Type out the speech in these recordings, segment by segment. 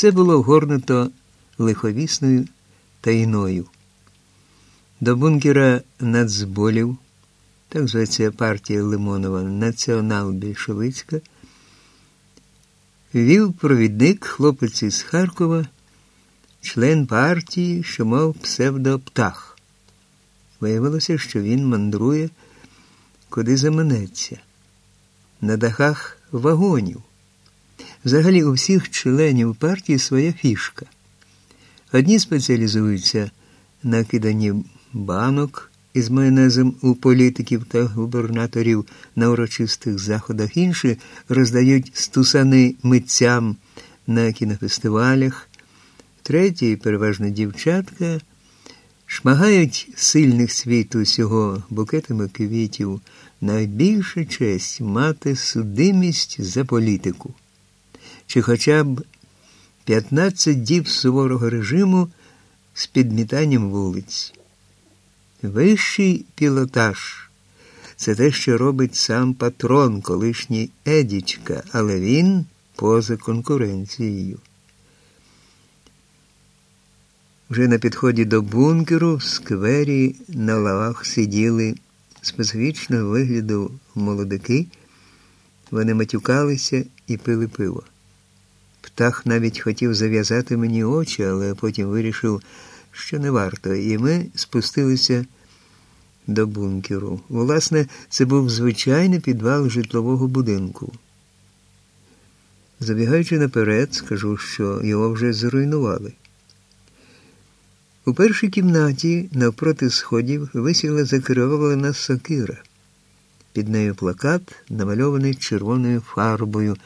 Все було горнуто лиховісною тайною. До бункера нацболів, так зветься партія Лимонова, націонал-більшовицька, вів провідник хлопець із Харкова, член партії, що мав псевдоптах. Виявилося, що він мандрує, куди заманеться, на дахах вагонів. Взагалі у всіх членів партії своя фішка. Одні спеціалізуються на киданні банок із майонезом у політиків та губернаторів на урочистих заходах, інші роздають стусани митцям на кінофестивалях, треті, переважно дівчатка, шмагають сильних світу усього букетами квітів, найбільша честь мати судимість за політику чи хоча б 15 діб суворого режиму з підмітанням вулиць. Вищий пілотаж це те, що робить сам патрон, колишній Едічка, але він поза конкуренцією. Вже на підході до бункеру в сквері на лавах сиділи специфічного вигляду молодики, вони матюкалися і пили пиво. Птах навіть хотів зав'язати мені очі, але потім вирішив, що не варто, і ми спустилися до бункеру. Власне, це був звичайний підвал житлового будинку. Забігаючи наперед, скажу, що його вже зруйнували. У першій кімнаті навпроти сходів висіла закривавлена сокира. Під нею плакат, намальований червоною фарбою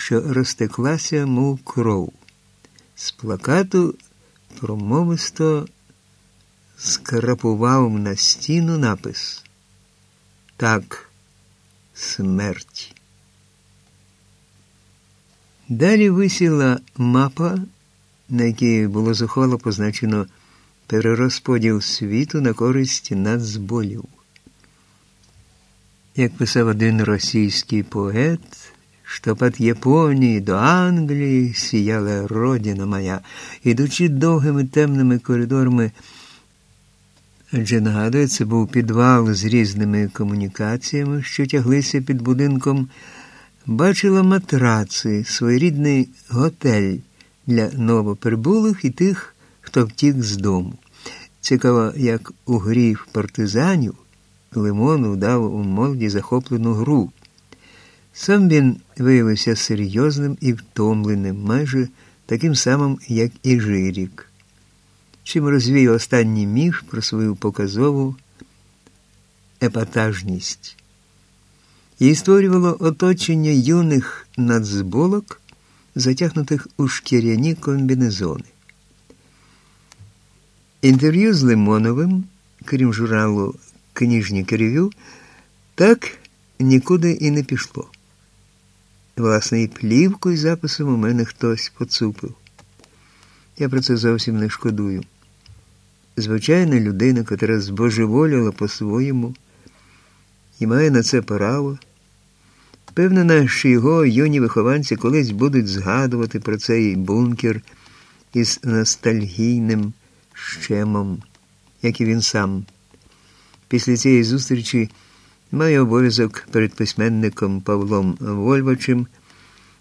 що розтеклася, мов кров. З плакату промовисто скрапував на стіну напис Так, смерть. Далі висіла мапа, на якій було зухвало позначено перерозподіл світу на користь нацболів. Як писав один російський поет, Чтоб от Японії до Англії сіяла родина моя, ідучи довгими темними коридорами, адже нагадує, це був підвал з різними комунікаціями, що тяглися під будинком, бачила матраци, своєрідний готель для новоприбулих і тих, хто втік з дому. Цікаво, як у грі партизанів Лимон удав у молоді захоплену гру. Сам він виявився серйозним і втомленим, майже таким самим, як і Жирік, чим розвів останній міф про свою показову епатажність. Їй створювало оточення юних нацболок, затягнутих у шкіряні комбінезони. Інтерв'ю з Лимоновим, крім журналу Книжні ревю, так нікуди і не пішло. Власне, і плівку із записом у мене хтось поцупив. Я про це зовсім не шкодую. Звичайна людина, котра збожеволіла по-своєму і має на це право. Впевнена, що його юні вихованці колись будуть згадувати про цей бункер із ностальгійним щемом, як і він сам. Після цієї зустрічі має обов'язок перед письменником Павлом Вольвачем,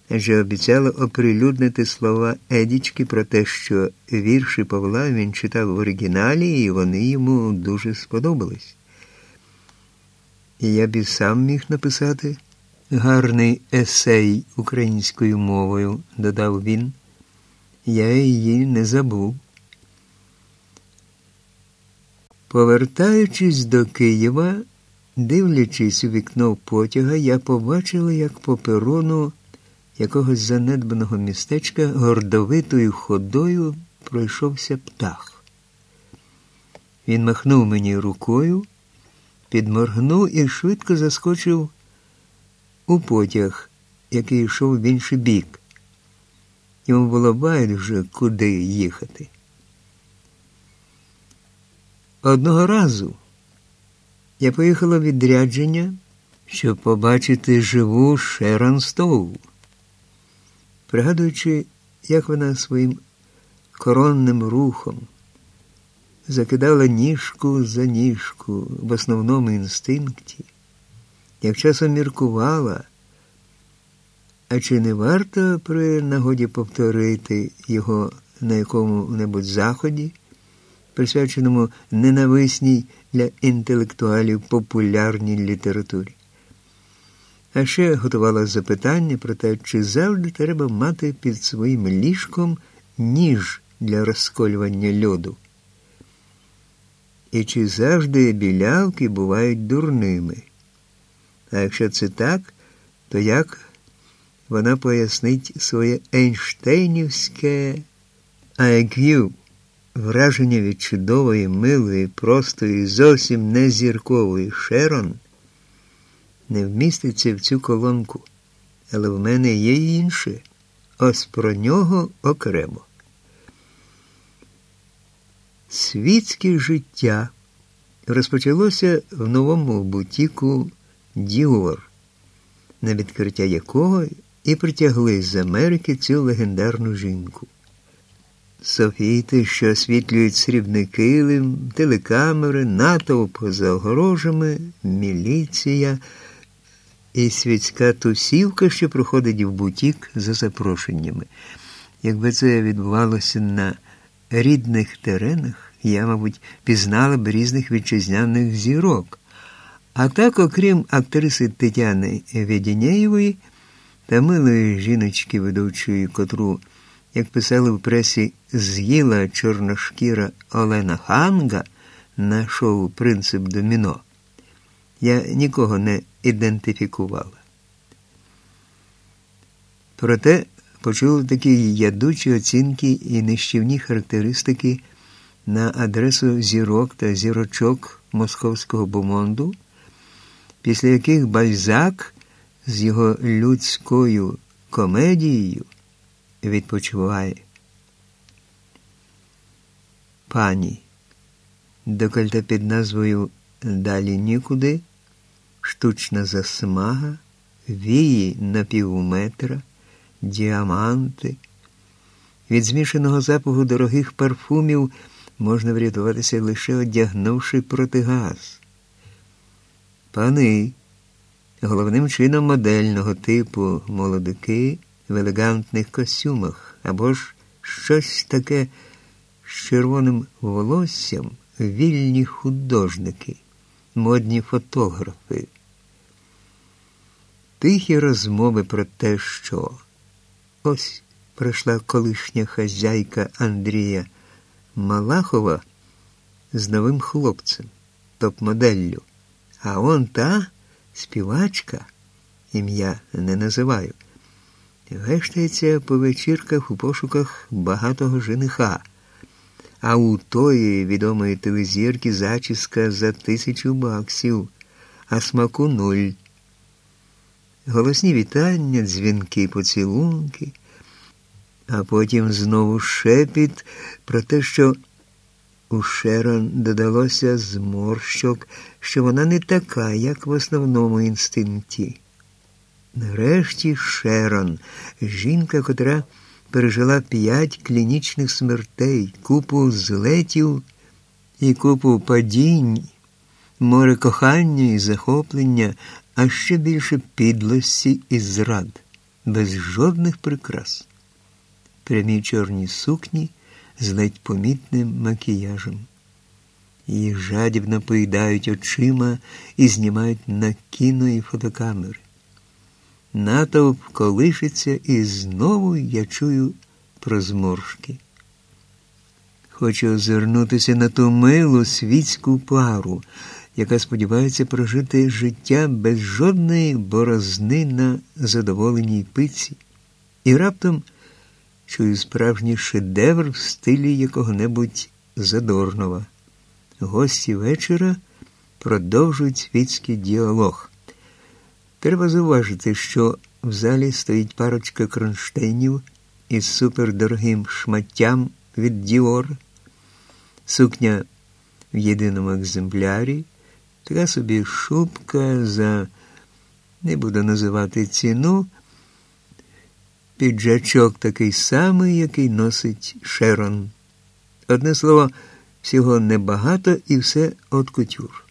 адже обіцяла оприлюднити слова Едічки про те, що вірші Павла він читав в оригіналі, і вони йому дуже сподобались. І я б і сам міг написати гарний есей українською мовою, додав він. Я її не забув. Повертаючись до Києва, Дивлячись у вікно потяга, я побачила, як по перону якогось занедбаного містечка гордовитою ходою пройшовся птах. Він махнув мені рукою, підморгнув і швидко заскочив у потяг, який йшов в інший бік. Йому було байдуже, куди їхати. Одного разу. Я поїхала в відрядження, щоб побачити живу Шерон Стоу. Пригадуючи як вона своїм коронним рухом закидала ніжку за ніжку в основному інстинкті, як часом міркувала, а чи не варто при нагоді повторити його на якому-небудь заході, присвяченому ненависній для інтелектуалів популярній літературі? А ще готувала запитання про те, чи завжди треба мати під своїм ліжком ніж для розколювання льоду. І чи завжди білявки бувають дурними? А якщо це так, то як вона пояснить своє Ейнштейнівське IQ, враження від чудової, милої, простої, зовсім не зіркової Шерон? не вміститься в цю колонку, але в мене є й інше. Ось про нього окремо. Світське життя розпочалося в новому бутіку Діор, на відкриття якого і притягли з Америки цю легендарну жінку. Софіти, що освітлюють срібний килим, телекамери, натовп за огорожами, міліція і світська тусівка, що проходить в бутік за запрошеннями. Якби це відбувалося на рідних теренах, я, мабуть, пізнала б різних вітчизняних зірок. А так, окрім актриси Тетяни Веденєєвої та милої жіночки ведучої, котру, як писали в пресі, з'їла чорношкіра Олена Ханга на шоу Принцип Доміно я нікого не ідентифікувала. Проте почув такі ядучі оцінки і нищівні характеристики на адресу зірок та зірочок московського бумонду, після яких Бальзак з його людською комедією відпочиває. Пані, декольте під назвою Далі нікуди штучна засмага, вії на півметра, діаманти. Від змішаного запаху дорогих парфумів можна врятуватися лише одягнувши протигаз. Пани, головним чином модельного типу молодики в елегантних костюмах або ж щось таке з червоним волоссям, вільні художники, модні фотографи. Тихі розмови про те, що ось прийшла колишня хазяйка Андрія Малахова з новим хлопцем, топ-моделлю, а он та співачка, ім'я не називаю, вештається по вечірках у пошуках багатого жениха. А у тої відомої телезірки зачіска за тисячу баксів, а смаку нуль голосні вітання, дзвінки, поцілунки, а потім знову шепіт про те, що у Шерон додалося зморщок, що вона не така, як в основному інстинкті. Нарешті Шерон, жінка, котра пережила п'ять клінічних смертей, купу злетів і купу падінь, море кохання і захоплення, а ще більше підлості і зрад, без жодних прикрас, прямі чорні сукні з ледь помітним макіяжем. Її жадібно поїдають очима і знімають на кіно і фотокамери. Натовп колишиться, і знову я чую про зморшки. Хочу озирнутися на ту милу світську пару яка сподівається прожити життя без жодної борозни на задоволеній пиці, і раптом чую справжній шедевр в стилі якого-небудь Задорнова. Гості вечора продовжують світський діалог. Треба зауважити, що в залі стоїть парочка кронштейнів із супердорогим шматтям від Діор, сукня в єдиному екземплярі. Така собі шубка за, не буду називати ціну, піджачок такий самий, який носить Шерон. Одне слово, всього небагато і все от кутюр.